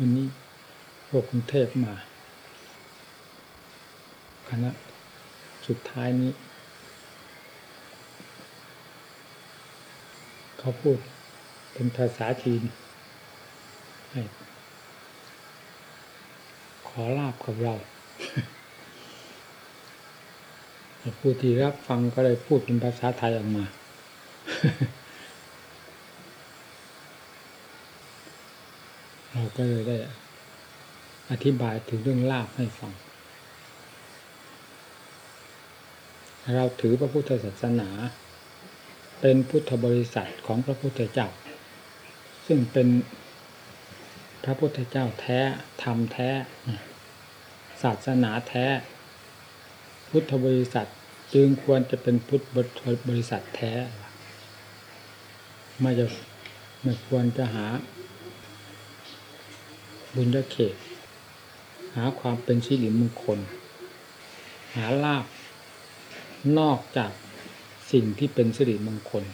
วันนี้พวกกรุงเทพมา คณะสุดท้ายนี้ เขาพูดเป็นภาษาจีนขอลาบกับเราผู้ที่รับฟังก็เลยพูดเป็นภาษาไทยออกมา เราก็เลยได้ อธิบายถึงเรื่องลาบให้ฟัง เราถือพระพุทธศาสนา เป็นพุทธบริษัทของพระพุทธเจ้า ซึ่งเป็นพระพุทธเจ้าแท้ ธรรมแท้ ศาสนาแท้ พุทธบริษัทจึงควรจะเป็นพุทธบริษัทแท้ ไม่จะไม่ควรจะหา บุญเขต หาความเป็นสิริมงคล หาลาบนอกจากสิ่งที่เป็นสิริมงคล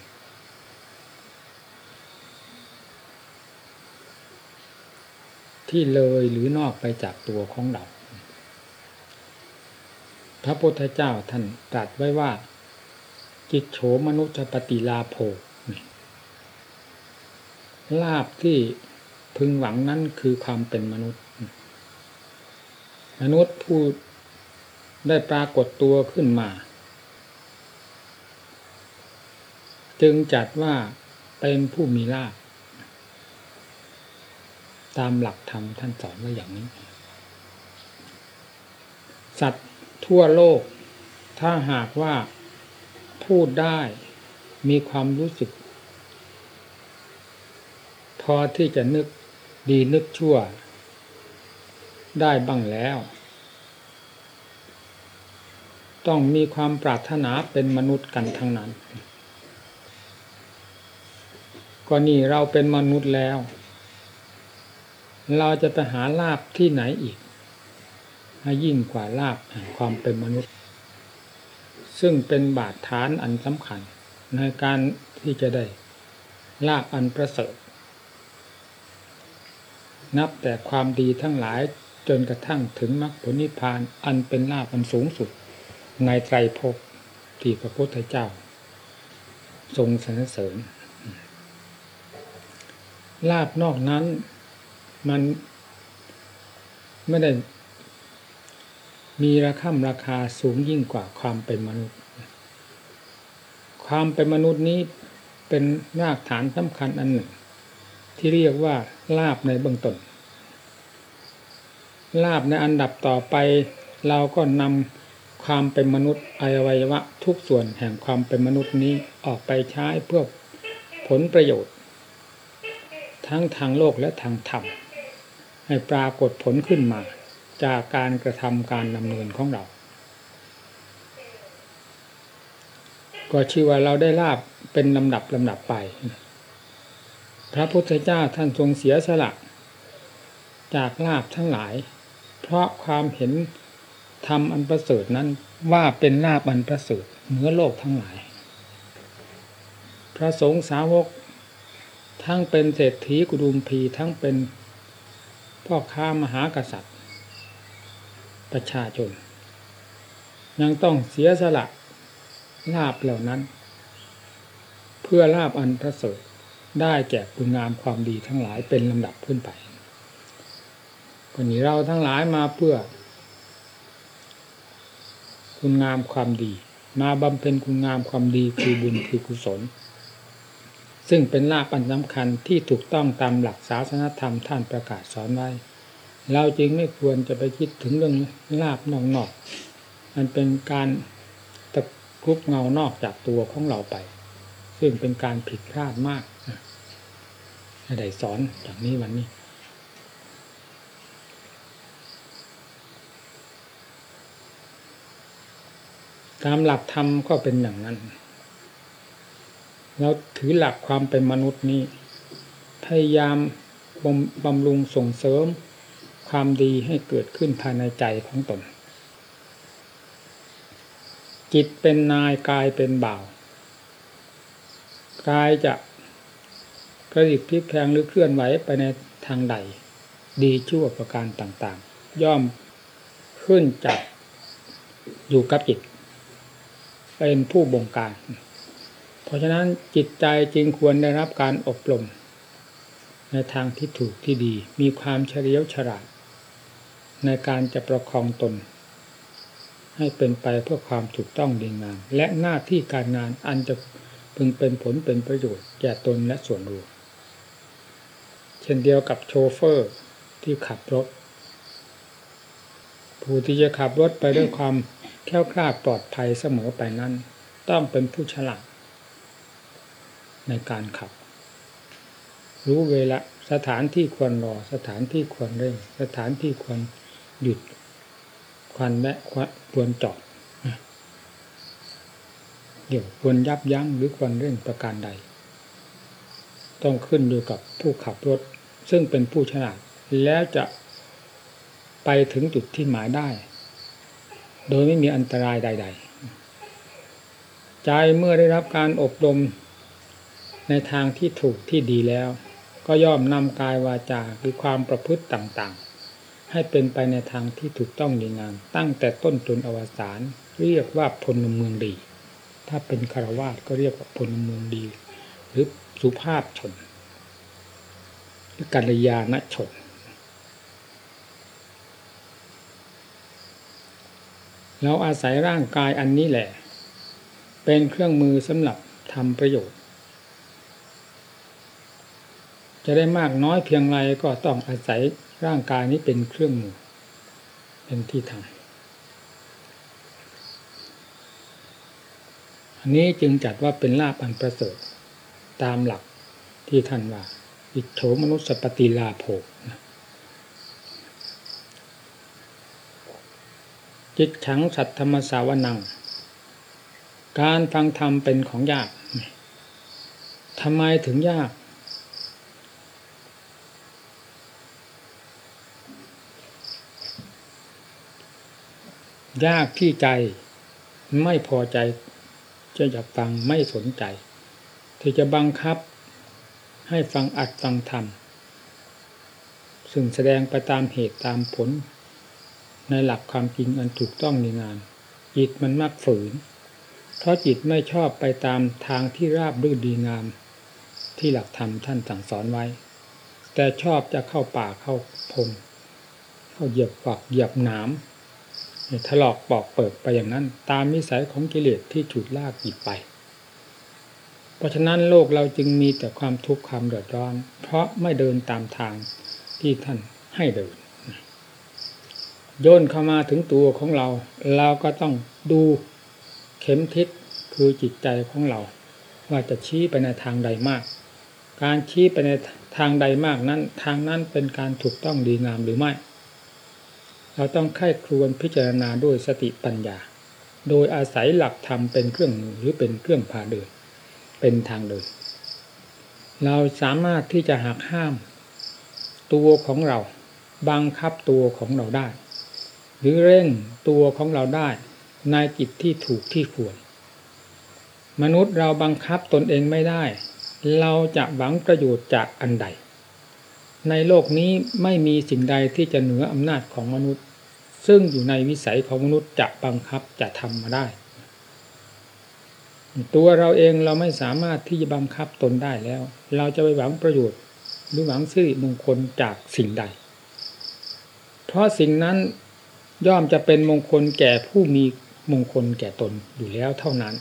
ที่เลยหรือนอกไปจากตัวของเรา พระพุทธเจ้าท่านตรัสไว้ว่า จิตโฉมนุจปฏิลาโภลาบที่ พึงหวังนั้นคือความเป็นมนุษย์ มนุษย์ผู้ได้ปรากฏตัวขึ้นมา จึงจัดว่าเป็นผู้มีลาภตามหลักธรรมท่านสอนไว้อย่างนี้ สัตว์ทั่วโลก ถ้าหากว่าพูดได้มีความรู้สึก พอที่จะนึก ดีนึกชั่ว ได้บ้างแล้ว ต้องมีความปรารถนาเป็นมนุษย์กันทั้งนั้น ก็นี่เราเป็นมนุษย์แล้ว เราจะไปหาลาบที่ไหนอีกให้ยิ่งกว่าลาบแห่งความเป็นมนุษย์ ซึ่งเป็นบาดฐานอันสำคัญในการที่จะได้ลาบอันประเสริฐ นับแต่ความดีทั้งหลายจนกระทั่งถึงมรรคผลนิพพานอันเป็นลาภอันสูงสุด ในไตรภพที่พระพุทธเจ้า ทรงสรรเสริญลาบนอกนั้นมันไม่ได้มีราคาราคาสูงยิ่งกว่าความเป็นมนุษย์ ความเป็นมนุษย์นี้เป็นรากฐานสำคัญอันหนึ่ง ที่เรียกว่าลาบในเบื้องต้นลาบในอันดับต่อไป เราก็นำความเป็นมนุษย์อวัยวะทุกส่วนแห่งความเป็นมนุษย์นี้ออกไปใช้เพื่อผลประโยชน์ ทั้งทางโลกและทางธรรมให้ปรากฏผลขึ้นมา จากการกระทำการดำเนินของเรา ก็ชื่อว่าเราได้ลาบเป็นลำดับลำดับไป พระพุทธเจ้าท่านทรงเสียสละ จากลาบทั้งหลาย เพราะความเห็นธรรมอันประเสริฐนั้นว่าเป็นลาบอันประเสริฐเหนือโลกทั้งหลาย พระสงฆ์สาวก ทั้งเป็นเศรษฐีกุดุมพีทั้งเป็นพ่อค้ามหากษัตริย์ ประชาชน ยังต้องเสียสละลาบเหล่านั้น เพื่อลาบอันประเสริฐ ได้แก่คุณงามความดีทั้งหลายเป็นลำดับขึ้นไปก็นี้เราทั้งหลายมาเพื่อ คุณงามความดี มาบำเพ็ญคุณงามความดีคือบุญคือกุศล ซึ่งเป็นลาภอันสำคัญที่ถูกต้องตามหลักศาสนธรรมท่านประกาศสอนไว้ เราจึงไม่ควรจะไปคิดถึงเรื่องลาบนอกๆมันเป็นการตะครุบเงานอกจากตัวของเราไป ซึ่งเป็นการผิดพลาดมาก ให้ได้สอนจากนี้วันนี้ ตามหลักธรรมก็เป็นอย่างนั้นเราถือหลักความเป็นมนุษย์นี้ พยายามบำรุงส่งเสริมความดีให้เกิดขึ้นภายในใจของตน จิตเป็นนายกายเป็นบ่าว กายจะ กระดิกพลิกแพงหรือเคลื่อนไหวไปในทางใด ดีชั่วประการต่างๆ ย่อมขึ้นจากอยู่กับจิต เป็นผู้บงการ เพราะฉะนั้นจิตใจจึงควรได้รับการอบรม ในทางที่ถูกที่ดี มีความเฉลียวฉลาด ในการจะประคองตน ให้เป็นไปเพื่อความถูกต้องดีงาม และหน้าที่การงานอันจะพึงเป็นผลเป็นประโยชน์แก่ตนและส่วนรวม เช่นเดียวกับโชเฟอร์ที่ขับรถ ผู้ที่จะขับรถไปด้วยความแข็งคลาดปลอดภัยเสมอไปนั้น ต้องเป็นผู้ฉลาด ในการขับ รู้เวลาสถานที่ควรรอสถานที่ควรเร่ง สถานที่ควรหยุดควรแวะควรจอดเดี๋ยวควรยับยั้งหรือควรเร่งประการใด ต้องขึ้นอยู่กับผู้ขับรถ ซึ่งเป็นผู้ฉลาดแล้วจะไปถึงจุดที่หมายได้ โดยไม่มีอันตรายใด ๆ ใจเมื่อได้รับการอบรมในทางที่ถูกที่ดีแล้ว ก็ย่อมนำกายวาจาหรือความประพฤติต่างๆ ให้เป็นไปในทางที่ถูกต้องดีงามตั้งแต่ต้นจนอวสานเรียกว่าพลเมืองดี ถ้าเป็นคารวาสก็เรียกว่าพลเมืองดี หรือ สุภาพชนหรือกัลยาณชน เราอาศัยร่างกายอันนี้แหละ เป็นเครื่องมือสำหรับทำประโยชน์ จะได้มากน้อยเพียงไรก็ต้องอาศัยร่างกายนี้เป็นเครื่องมือ เป็นที่ทำอันนี้จึงจัดว่าเป็นลาภอันประเสริฐ ตามหลักที่ท่านว่า อิโฉมนุสปฏิลาโภนะจิตฉังสัตธรรมสาวนัง การฟังธรรมเป็นของยากทำไมถึงยาก ยากที่ใจไม่พอใจจะอยากฟังไม่สนใจ ที่จะบังคับให้ฟังอัดฟังธรรมซึ่งแสดงไปตามเหตุตามผล ในหลักความจริงอันถูกต้องในงาน จิตมันมักฝืน เพราะจิตไม่ชอบไปตามทางที่ราบรื่นดีงาม ที่หลักธรรมท่านสั่งสอนไว้ แต่ชอบจะเข้าป่าเข้าพงเข้าเหยียบฝักเหยียบหนามถลอกปอกเปิดไปอย่างนั้น ตามนิสัยของกิเลสที่ฉุดลากจิตไป ราะฉะนั้นโลกเราจึงมีแต่ความทุกข์ความเดือดร้อน เพราะไม่เดินตามทางที่ท่านให้เดินโยนเข้ามาถึงตัวของเรา เราก็ต้องดูเข็มทิศคือจิตใจของเรา ว่าจะชี้ไปในทางใดมาก การชี้ไปในทางใดมากนั้น ทางนั้นเป็นการถูกต้องดีงามหรือไม่ เราต้องไข้ครวนพิจารณาด้วยสติปัญญา โดยอาศัยหลักธรรมเป็นเครื่องมือหรือเป็นเครื่องพาเดิน เป็นทางเดิน เราสามารถที่จะหักห้าม ตัวของเรา บังคับตัวของเราได้ หรือเร่งตัวของเราได้ในจิตที่ถูกที่ควร มนุษย์เราบังคับตนเองไม่ได้ เราจะหวังประโยชน์จากอันใด ในโลกนี้ไม่มีสิ่งใดที่จะเหนืออำนาจของมนุษย์ ซึ่งอยู่ในวิสัยของมนุษย์จะบังคับจะทำมาได้ ตัวเราเองเราไม่สามารถที่จะบังคับตนได้แล้ว เราจะไปหวังประโยชน์หรือหวังซื้อมงคลจากสิ่งใด เพราะสิ่งนั้นย่อมจะเป็นมงคลแก่ผู้มีมงคลแก่ตนอยู่แล้วเท่านั้น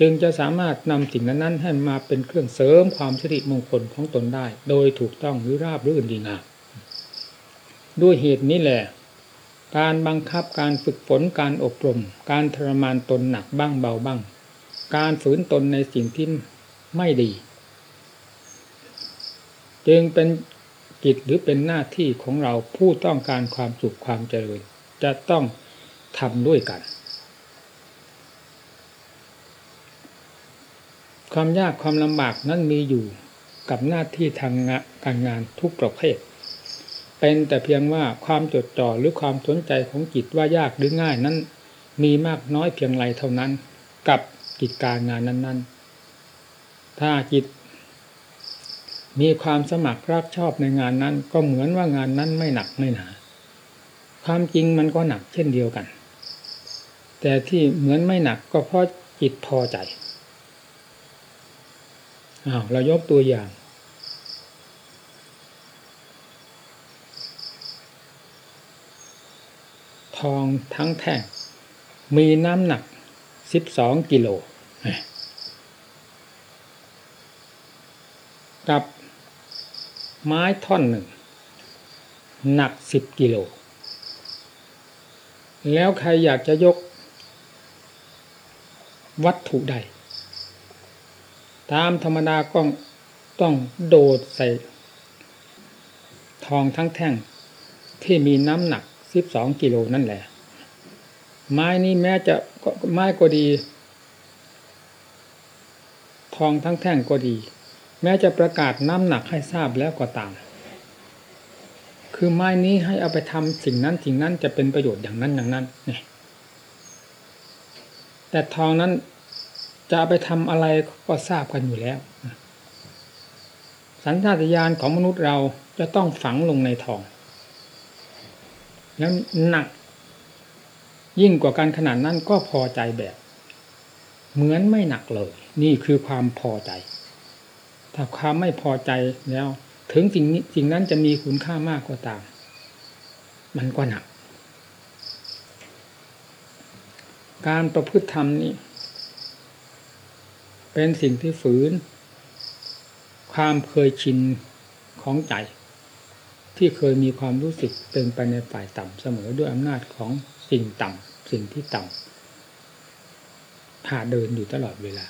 จึงจะสามารถนำสิ่งนั้นให้มาเป็นเครื่องเสริมความสิริมงคลของตนได้ โดยถูกต้องหรือราบรื่นดีงามด้วยเหตุนี้แหละ การบังคับการฝึกฝนการอบรม การทรมานตนหนักบ้างเบาบ้าง การฝืนตนในสิ่งที่ไม่ดี จึงเป็นกิจหรือเป็นหน้าที่ของเราผู้ต้องการความสุขความเจริญ จะต้องทำด้วยกัน ความยากความลำบากนั้นมีอยู่กับหน้าที่ทางการงานทุกประเภท เป็นแต่เพียงว่าความจดจ่อหรือความสนใจของจิตว่ายากหรือง่ายนั้น มีมากน้อยเพียงไรเท่านั้น กับ กิจการงานนั้น ๆ ถ้าจิต มีความสมัครรักชอบในงานนั้น ก็เหมือนว่างานนั้นไม่หนักไม่หนา ความจริงมันก็หนักเช่นเดียวกัน แต่ที่เหมือนไม่หนักก็เพราะจิตพอใจอ้าวเรายกตัวอย่างทองทั้งแท่งมีน้ำหนัก สิบสองกิโลกับไม้ท่อนหนึ่ง หนักสิบกิโล แล้วใครอยากจะยก วัตถุใด ตามธรรมดาก็ต้องโดดใส่ ทองทั้งแท่งที่มีน้ำหนักสิบสองกิโลนั่นแหละ ไม้นี้แม้จะไม้ก็ดี ทองทั้งแท่งก็ดี แม้จะประกาศน้ำหนักให้ทราบแล้วก็ตาม คือไม้นี้ให้เอาไปทำสิ่งนั้นสิ่งนั้นจะเป็นประโยชน์อย่างนั้นอย่างนั้นเนี่ยแต่ทองนั้นจะเอาไปทำอะไรก็ทราบกันอยู่แล้ว สัญชาตญาณของมนุษย์เราจะต้องฝังลงในทอง แล้วหนัก ยิ่งกว่าการขนาดนั้นก็พอใจแบบ เหมือนไม่หนักเลย นี่คือความพอใจ ถ้าความไม่พอใจแล้ว ถึงสิ่งนี้สิ่งนั้นจะมีคุณค่ามากกว่าตาม มันก็หนัก การประพฤติธรรมนี้เป็นสิ่งที่ฝืน ความเคยชินของใจ ที่เคยมีความรู้สึกเป็นไปในฝ่ายต่ำเสมอด้วยอำนาจของสิ่งต่ำสิ่งที่ต่ำพาเดินอยู่ตลอดเวลา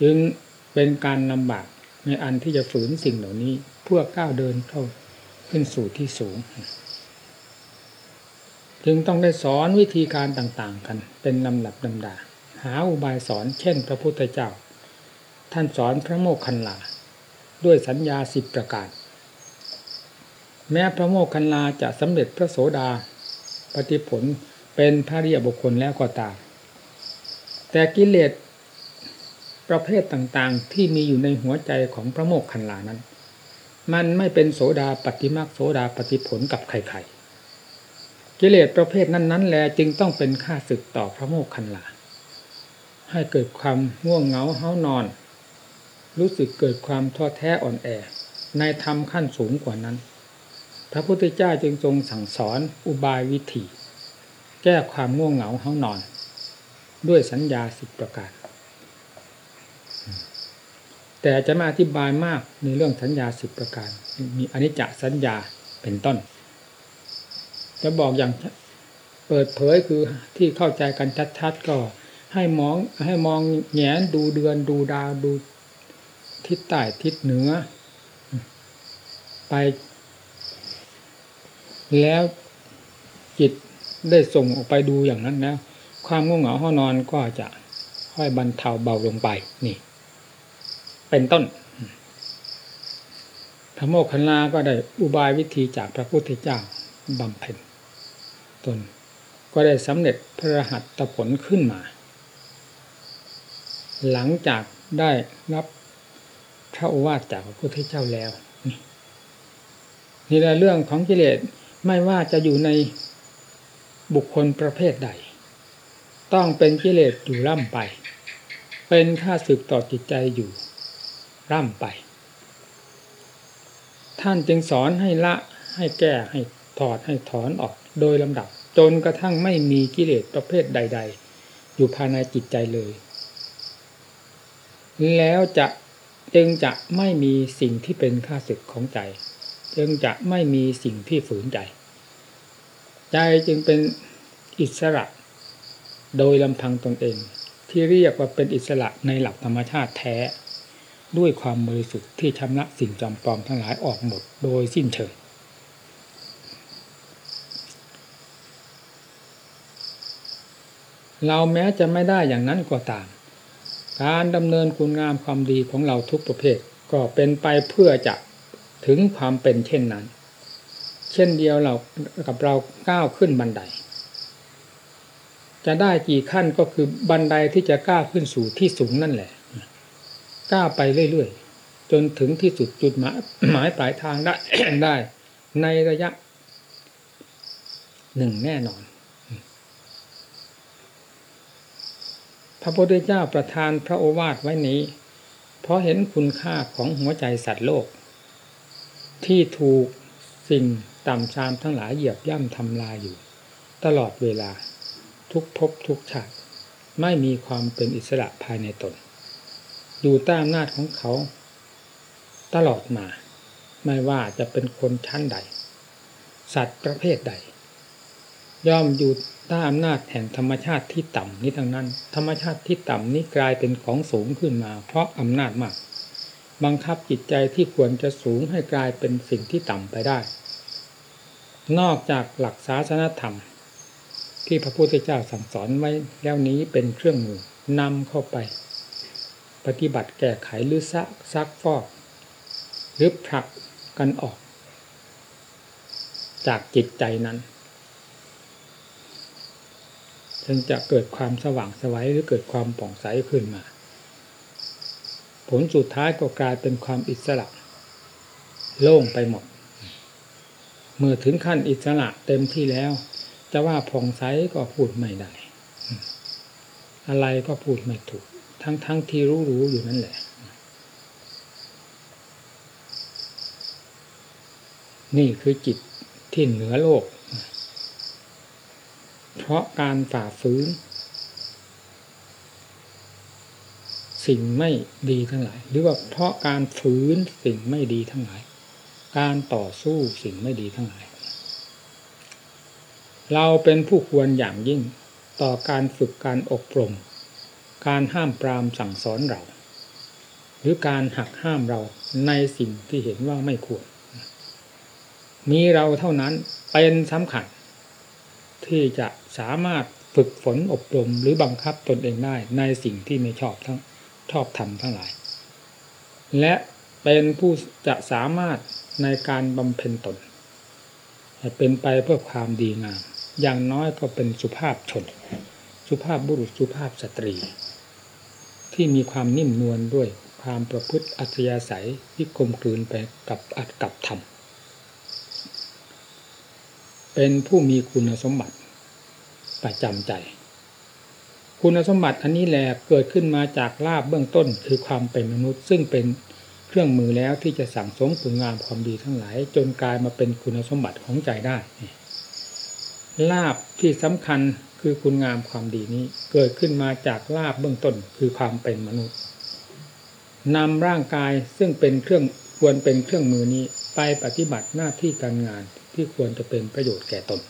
จึงเป็นการลำบากในอันที่จะฝืนสิ่งเหล่านี้เพื่อก้าวเดินเข้าขึ้นสู่ที่สูง จึงต้องได้สอนวิธีการต่างๆกัน เป็นลำดับลำดา หาอุบายสอนเช่น พระพุทธเจ้า ท่านสอนพระโมคคัลลาด้วยสัญญาสิบประการ แม้พระโมคคัลลาจะสำเร็จพระโสดาปฏิผลเป็นพระเรียบุคคลแล้วก็ตามแต่กิเลสประเภทต่างๆ ที่มีอยู่ในหัวใจของพระโมกขันลานั้น มันไม่เป็นโสดาปฏิมาโสดาปฏิผลกับใครๆกิเลสประเภทนั้นๆแลจึงต้องเป็นค่าศึกต่อพระโมกขันลาให้เกิดความง่วงเหงาเฮานอน รู้สึกเกิดความท้อแท้อ่อนแอ ในธรรมขั้นสูงกว่านั้น พระพุทธเจ้าจึงทรงสั่งสอนอุบายวิธี แก้ความง่วงเหงาเฮานอน ด้วยสัญญาสิบประการ แต่จะมาอธิบายมากในเรื่องสัญญาสิบประการ มีอนิจจสัญญาเป็นต้น จะบอกอย่างเปิดเผยคือที่เข้าใจกันชัดๆก็ให้มองให้มองแงนดูเดือนดูดาวดูทิศใต้ทิศเหนือ ไป แล้วจิตได้ส่งออกไปดูอย่างนั้นแล้วความง่วงเหงาห้องนอนก็จะค่อยบรรเทาเบาลงไปนี่ เป็นต้นพระโมคคัลลาก็ได้อุบายวิธีจากพระพุทธเจ้าบำเพ็ญตนก็ได้สำเร็จพระรหัสตผลขึ้นมา หลังจากได้รับพระโอวาทจากพระพุทธเจ้าแล้ว นี่แหละเรื่องของกิเลส ไม่ว่าจะอยู่ในบุคคลประเภทใด ต้องเป็นกิเลสอยู่ล่ำไป เป็นค่าศึกต่อจิตใจอยู่ร่ำไป ท่านจึงสอนให้ละให้แก้ให้ถอดให้ถอนออกโดยลำดับ จนกระทั่งไม่มีกิเลสประเภทใด ๆ อยู่ภายในจิตใจเลย แล้วจะจึงจะไม่มีสิ่งที่เป็นข้าศึกของใจ จึงจะไม่มีสิ่งที่ฝืนใจ ใจจึงเป็นอิสระ โดยลำพังตนเอง ที่เรียกว่าเป็นอิสระในหลักธรรมชาติแท้ ด้วยความบริสุทธิ์ที่ชำระสิ่งจำปลอมทั้งหลายออกหมดโดยสิ้นเชิงเราแม้จะไม่ได้อย่างนั้นก็ตาม การดำเนินคุณงามความดีของเราทุกประเภท ก็เป็นไปเพื่อจะ ถึงความเป็นเช่นนั้น เช่นเดียวเรากับเราก้าวขึ้นบันได จะได้กี่ขั้นก็คือบันไดที่จะก้าวขึ้นสู่ที่สูงนั่นแหละก้าวไปเรื่อยๆจนถึงที่สุดจุดหมายหมายปลายทางได้ได้ ในระยะหนึ่งแน่นอน พระพุทธเจ้าประทานพระโอวาทไว้นี้ เพราะเห็นคุณค่าของหัวใจสัตว์โลก ที่ถูกสิ่งต่ำทรามทั้งหลายเหยียบย่ำทำลายอยู่ ตลอดเวลาทุกภพทุกชาติไม่มีความเป็นอิสระภายในตน อยู่ใต้อำนาจของเขา ตลอดมา ไม่ว่าจะเป็นคนชั้นใด สัตว์ประเภทใด ย่อมอยู่ใต้อำนาจแห่งธรรมชาติที่ต่ำนี้ทั้งนั้น ธรรมชาติที่ต่ำนี้กลายเป็นของสูงขึ้นมา เพราะอำนาจมาก บังคับจิตใจที่ควรจะสูงให้กลายเป็นสิ่งที่ต่ำไปได้ นอกจากหลักศาสนธรรม ที่พระพุทธเจ้าสั่งสอนไว้แล้วนี้เป็นเครื่องมือนำเข้าไป ปฏิบัติแก้ไขหรือซักซักฟอกหรือผลักกันออก จากจิตใจนั้นจึงจะเกิดความสว่างสวัยหรือเกิดความป่องใสขึ้นมา ผลสุดท้ายก็กลายเป็นความอิสระ โล่งไปหมด เมื่อถึงขั้นอิสระเต็มที่แล้ว จะว่าผ่องใสก็พูดไม่ได้ อะไรก็พูดไม่ถูก ทั้งทั้งที่รู้รู้อยู่นั่นแหละ นี่คือจิตที่เหนือโลก เพราะการฝ่าฝืน สิ่งไม่ดีทั้งหลาย หรือว่าเพราะการฝืนสิ่งไม่ดีทั้งหลาย การต่อสู้สิ่งไม่ดีทั้งหลาย เราเป็นผู้ควรอย่างยิ่งต่อการฝึกการอบรม การห้ามปรามสั่งสอนเรา หรือการหักห้ามเราในสิ่งที่เห็นว่าไม่ควร มีเราเท่านั้นเป็นสำคัญ ที่จะสามารถฝึกฝนอบรมหรือบังคับตนเองได้ในสิ่งที่ไม่ชอบทั้ง ชอบทำทั้งหลาย และเป็นผู้จะสามารถในการบำเพ็ญตนเป็นไปเพื่อความดีงาม อย่างน้อยก็เป็นสุภาพชน สุภาพบุรุษสุภาพสตรี ที่มีความนิ่มนวลด้วยความประพฤติอัธยาศัยที่กลมกลืนไปกับอัดกับธรรม เป็นผู้มีคุณสมบัติประจำใจ คุณสมบัติอันนี้แหละเกิดขึ้นมาจากลาบเบื้องต้นคือความเป็นมนุษย์ ซึ่งเป็นเครื่องมือแล้วที่จะสั่งสมคุณงามความดีทั้งหลาย จนกลายมาเป็นคุณสมบัติของใจได้ลาบที่สำคัญคือคุณงามความดีนี้ เกิดขึ้นมาจากลาบเบื้องต้นคือความเป็นมนุษย์นำร่างกายซึ่งเป็นเครื่องควรเป็นเครื่องมือนี้ไปปฏิบัติหน้าที่การงานที่ควรจะเป็นประโยชน์แก่ตน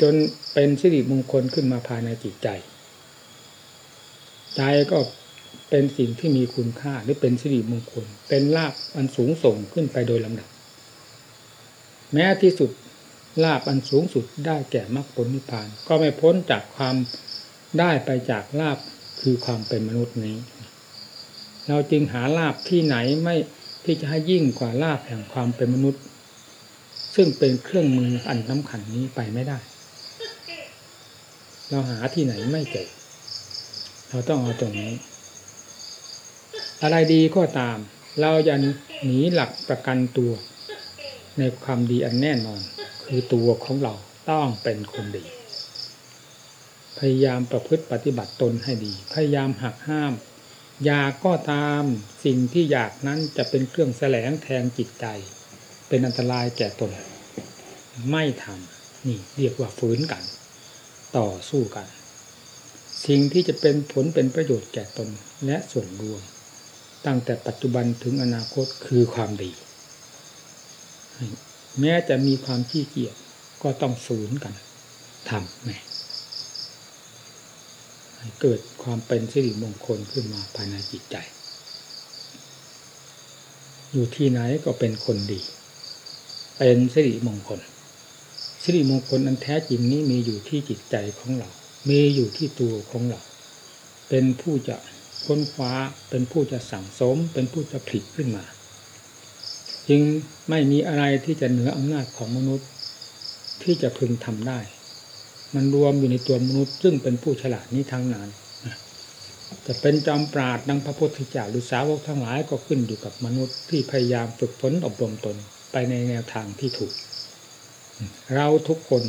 จนเป็นสิริมงคลขึ้นมาภายในจิตใจ ใจก็เป็นสิ่งที่มีคุณค่าหรือเป็นสิริมงคล เป็นลาบอันสูงส่งขึ้นไปโดยลำดับ แม้ที่สุดลาบอันสูงสุดได้แก่มรรคผลนิพพาน ก็ไม่พ้นจากความได้ไปจากลาบคือความเป็นมนุษย์นี้ เราจึงหาลาบที่ไหนไม่ที่จะให้ยิ่งกว่าลาภแห่งความเป็นมนุษย์ ซึ่งเป็นเครื่องมืออันสำคัญนี้ไปไม่ได้ เราหาที่ไหนไม่เจอเราต้องเอาตรงนี้ อะไรดีก็ตาม เราอย่าหนีหลักประกันตัว ในความดีอันแน่นอน คือตัวของเราต้องเป็นคนดี พยายามประพฤติปฏิบัติตนให้ดี พยายามหักห้ามอยากก็ตามสิ่งที่อยากนั้นจะเป็นเครื่องแสลงแทงจิตใจ เป็นอันตรายแก่ตน ไม่ทำนี่เรียกว่าฝืนกัน ต่อสู้กัน สิ่งที่จะเป็นผลเป็นประโยชน์แก่ตนและส่วนรวม ตั้งแต่ปัจจุบันถึงอนาคตคือความดี แม้จะมีความขี้เกียจก็ต้องฝืนกันทำไงเกิดความเป็นสิริมงคลขึ้นมาภายในจิตใจ อยู่ที่ไหนก็เป็นคนดี เป็นสิริมงคล สิริมงคลอันแท้จริงนี้มีอยู่ที่จิตใจของเรา มีอยู่ที่ตัวของเรา เป็นผู้จะค้นคว้า เป็นผู้จะสั่งสม เป็นผู้จะผลิตขึ้นมา จึงไม่มีอะไรที่จะเหนืออำนาจของมนุษย์ ที่จะพึงทำได้ มันรวมอยู่ในตัวมนุษย์ซึ่งเป็นผู้ฉลาดนี้ทั้งนั้นจะเป็นจอมปราดดังพระพุทธเจ้าหรือสาวกทั้งหลายก็ขึ้นอยู่กับมนุษย์ที่พยายามฝึกฝนอบรมตนไปในแนวทางที่ถูก เราทุกคน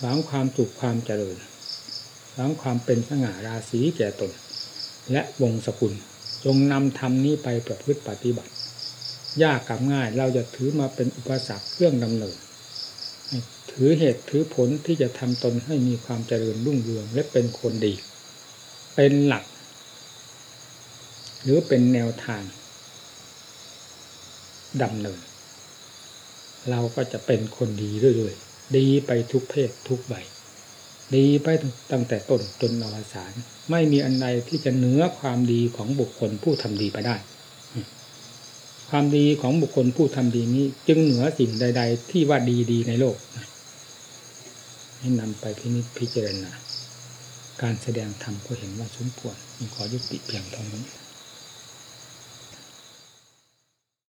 หวังความสุขความเจริญหวังความเป็นสง่าราศีแก่ตน และวงศกุลจงนำธรรมนี้ไปประพฤติปฏิบัติ ยากกับง่ายเราจะถือมาเป็นอุปสรรคเครื่องดำเนินถือเหตุถือผลที่จะทำตนให้มีความเจริญรุ่งเรืองและเป็นคนดี เป็นหลัก หรือเป็นแนวทางดำเนิน เราก็จะเป็นคนดีเรื่อยๆ ดีไปทุกเพศทุกใบ ดีไปตั้งแต่ต้นจนอวสานไม่มีอันใดที่จะเหนือความดีของบุคคลผู้ทำดีไปได้ ความดีของบุคคลผู้ทำดีนี้ จึงเหนือสิ่งใด ๆ ที่ว่าดีๆในโลกให้นำไปพินิจพิจารณา การแสดงธรรมก็เห็นว่าสมควรขอยุติเพียงเท่านี้